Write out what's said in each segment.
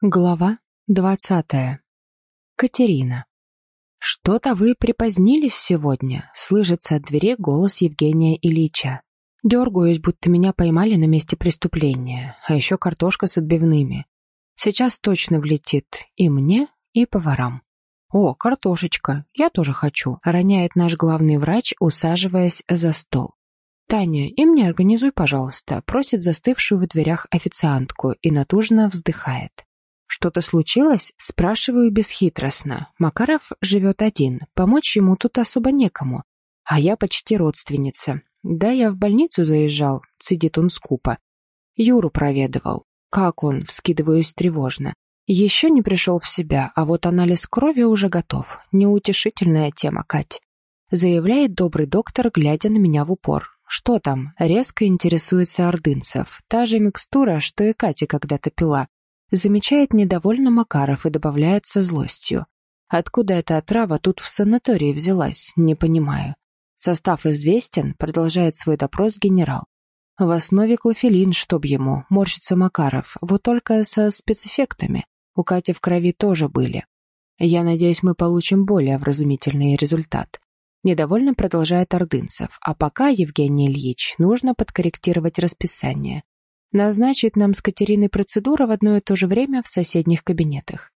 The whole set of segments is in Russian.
Глава двадцатая. Катерина. «Что-то вы припозднились сегодня», — слышится от двери голос Евгения Ильича. Дергаюсь, будто меня поймали на месте преступления, а еще картошка с отбивными. Сейчас точно влетит и мне, и поварам. «О, картошечка, я тоже хочу», — роняет наш главный врач, усаживаясь за стол. «Таня, и мне организуй, пожалуйста», — просит застывшую в дверях официантку и натужно вздыхает. «Что-то случилось?» — спрашиваю бесхитростно. Макаров живет один, помочь ему тут особо некому. А я почти родственница. Да, я в больницу заезжал, цедит он скупо. Юру проведывал. Как он? Вскидываюсь тревожно. Еще не пришел в себя, а вот анализ крови уже готов. Неутешительная тема, Кать. Заявляет добрый доктор, глядя на меня в упор. Что там? Резко интересуется ордынцев. Та же микстура, что и Катя когда-то пила. Замечает недовольно Макаров и добавляет со злостью. Откуда эта отрава тут в санатории взялась, не понимаю. Состав известен, продолжает свой допрос генерал. В основе клофелин, чтоб ему, морщится Макаров, вот только со спецэффектами. У Кати в крови тоже были. Я надеюсь, мы получим более вразумительный результат. Недовольно продолжает Ордынцев. А пока, Евгений Ильич, нужно подкорректировать расписание назначить нам с Катериной процедуру в одно и то же время в соседних кабинетах.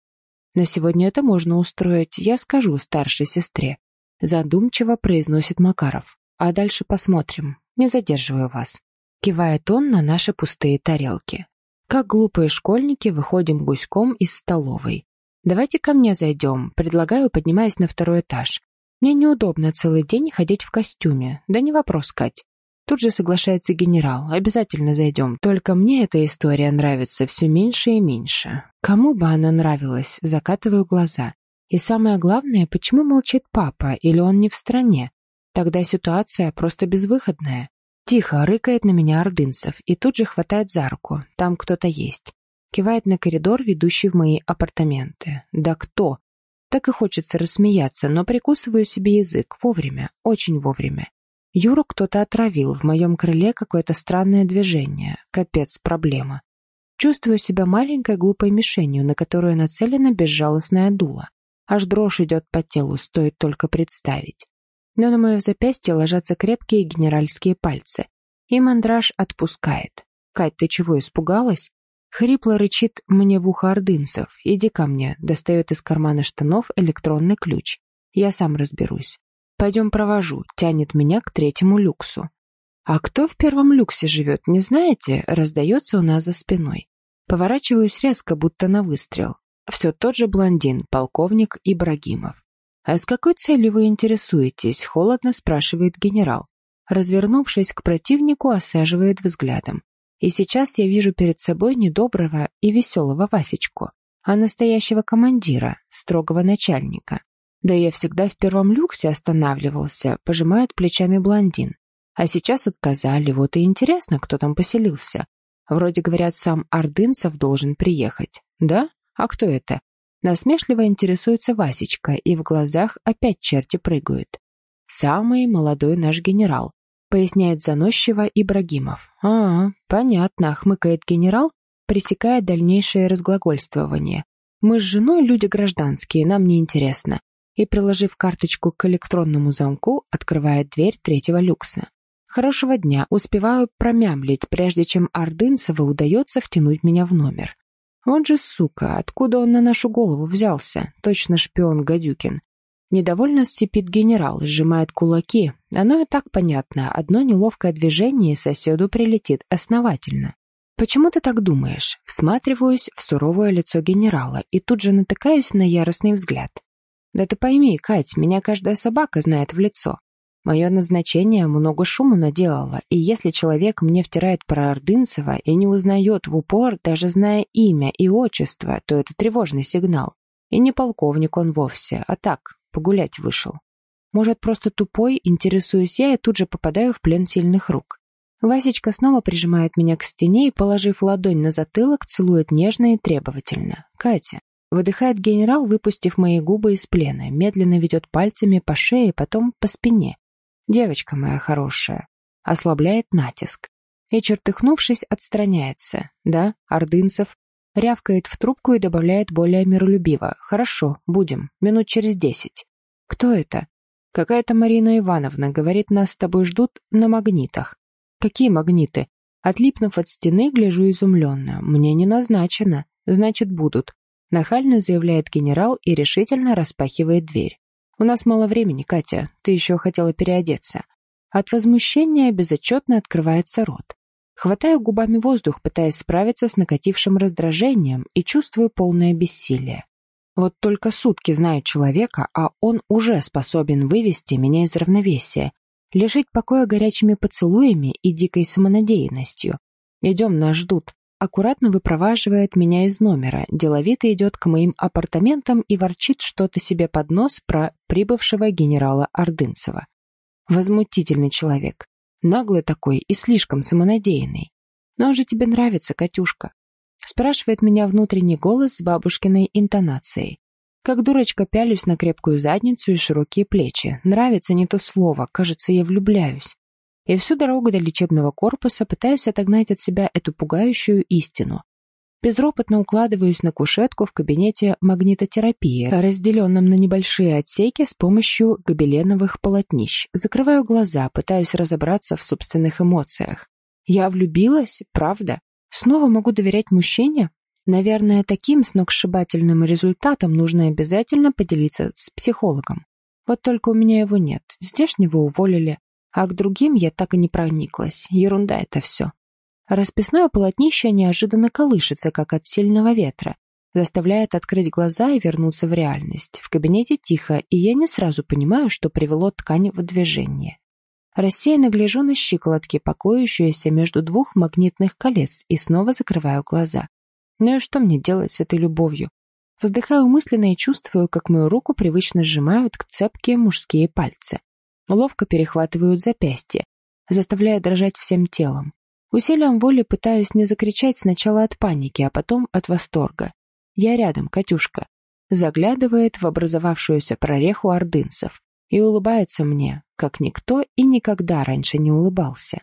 На сегодня это можно устроить, я скажу старшей сестре. Задумчиво произносит Макаров. А дальше посмотрим. Не задерживаю вас. Кивает он на наши пустые тарелки. Как глупые школьники выходим гуськом из столовой. Давайте ко мне зайдем, предлагаю, поднимаясь на второй этаж. Мне неудобно целый день ходить в костюме. Да не вопрос, Кать. Тут же соглашается генерал. Обязательно зайдем. Только мне эта история нравится все меньше и меньше. Кому бы она нравилась, закатываю глаза. И самое главное, почему молчит папа, или он не в стране? Тогда ситуация просто безвыходная. Тихо рыкает на меня Ордынцев и тут же хватает за руку. Там кто-то есть. Кивает на коридор, ведущий в мои апартаменты. Да кто? Так и хочется рассмеяться, но прикусываю себе язык вовремя, очень вовремя. Юру кто-то отравил, в моем крыле какое-то странное движение. Капец, проблема. Чувствую себя маленькой глупой мишенью, на которую нацелена безжалостная дула. Аж дрожь идет по телу, стоит только представить. Но на мое запястье ложатся крепкие генеральские пальцы. И мандраж отпускает. «Кать, ты чего, испугалась?» Хрипло рычит мне в ухо ордынцев. «Иди ко мне», достает из кармана штанов электронный ключ. «Я сам разберусь». «Пойдем провожу», тянет меня к третьему люксу. «А кто в первом люксе живет, не знаете?» раздается у нас за спиной. Поворачиваюсь резко, будто на выстрел. Все тот же блондин, полковник Ибрагимов. «А с какой целью вы интересуетесь?» — холодно спрашивает генерал. Развернувшись к противнику, осаживает взглядом. И сейчас я вижу перед собой не доброго и веселого Васечку, а настоящего командира, строгого начальника. Да я всегда в первом люксе останавливался, пожимает плечами блондин. А сейчас отказали, вот и интересно, кто там поселился. Вроде говорят, сам Ордынцев должен приехать. Да? А кто это? Насмешливо интересуется Васечка, и в глазах опять черти прыгают. Самый молодой наш генерал, поясняет заносчиво Ибрагимов. А, понятно, хмыкает генерал, пресекая дальнейшее разглагольствование. Мы с женой люди гражданские, нам не интересно и, приложив карточку к электронному замку, открывает дверь третьего люкса. «Хорошего дня. Успеваю промямлить, прежде чем Ордынцева удается втянуть меня в номер. Он же сука, откуда он на нашу голову взялся? Точно шпион Гадюкин. Недовольно сцепит генерал, сжимает кулаки. Оно и так понятно. Одно неловкое движение соседу прилетит основательно. «Почему ты так думаешь?» Всматриваюсь в суровое лицо генерала и тут же натыкаюсь на яростный взгляд. Да ты пойми, Кать, меня каждая собака знает в лицо. Мое назначение много шума наделало, и если человек мне втирает про Ордынцева и не узнает в упор, даже зная имя и отчество, то это тревожный сигнал. И не полковник он вовсе, а так, погулять вышел. Может, просто тупой, интересуюсь я и тут же попадаю в плен сильных рук. Васечка снова прижимает меня к стене и, положив ладонь на затылок, целует нежно и требовательно. «Катя, Выдыхает генерал, выпустив мои губы из плена, медленно ведет пальцами по шее, потом по спине. Девочка моя хорошая. Ослабляет натиск. И, чертыхнувшись, отстраняется. Да, Ордынцев. Рявкает в трубку и добавляет более миролюбиво. «Хорошо, будем. Минут через десять». «Кто это?» «Какая-то Марина Ивановна. Говорит, нас с тобой ждут на магнитах». «Какие магниты?» Отлипнув от стены, гляжу изумленно. «Мне не назначено. Значит, будут». Нахально заявляет генерал и решительно распахивает дверь. «У нас мало времени, Катя. Ты еще хотела переодеться». От возмущения безотчетно открывается рот. Хватаю губами воздух, пытаясь справиться с накатившим раздражением и чувствую полное бессилие. Вот только сутки знаю человека, а он уже способен вывести меня из равновесия, лишить покоя горячими поцелуями и дикой самонадеянностью. «Идем, нас ждут», аккуратно выпроваживает меня из номера, деловито идет к моим апартаментам и ворчит что-то себе под нос про прибывшего генерала Ордынцева. Возмутительный человек. Наглый такой и слишком самонадеянный. Но он же тебе нравится, Катюшка. Спрашивает меня внутренний голос с бабушкиной интонацией. Как дурочка пялюсь на крепкую задницу и широкие плечи. Нравится не то слово, кажется, я влюбляюсь. И всю дорогу до лечебного корпуса пытаюсь отогнать от себя эту пугающую истину. Безропотно укладываюсь на кушетку в кабинете магнитотерапии, разделенном на небольшие отсеки с помощью гобеленовых полотнищ. Закрываю глаза, пытаюсь разобраться в собственных эмоциях. Я влюбилась? Правда? Снова могу доверять мужчине? Наверное, таким сногсшибательным результатом нужно обязательно поделиться с психологом. Вот только у меня его нет. Здешнего уволили, а к другим я так и не прониклась. Ерунда это все. Расписное полотнище неожиданно колышется, как от сильного ветра, заставляет открыть глаза и вернуться в реальность. В кабинете тихо, и я не сразу понимаю, что привело ткань в движение. Рассеянно гляжу на щиколотки, покоящиеся между двух магнитных колец, и снова закрываю глаза. Ну и что мне делать с этой любовью? Вздыхаю мысленно и чувствую, как мою руку привычно сжимают к цепкие мужские пальцы. Ловко перехватывают запястье, заставляя дрожать всем телом. Усилием воли пытаюсь не закричать сначала от паники, а потом от восторга. «Я рядом, Катюшка», заглядывает в образовавшуюся прореху ордынцев и улыбается мне, как никто и никогда раньше не улыбался.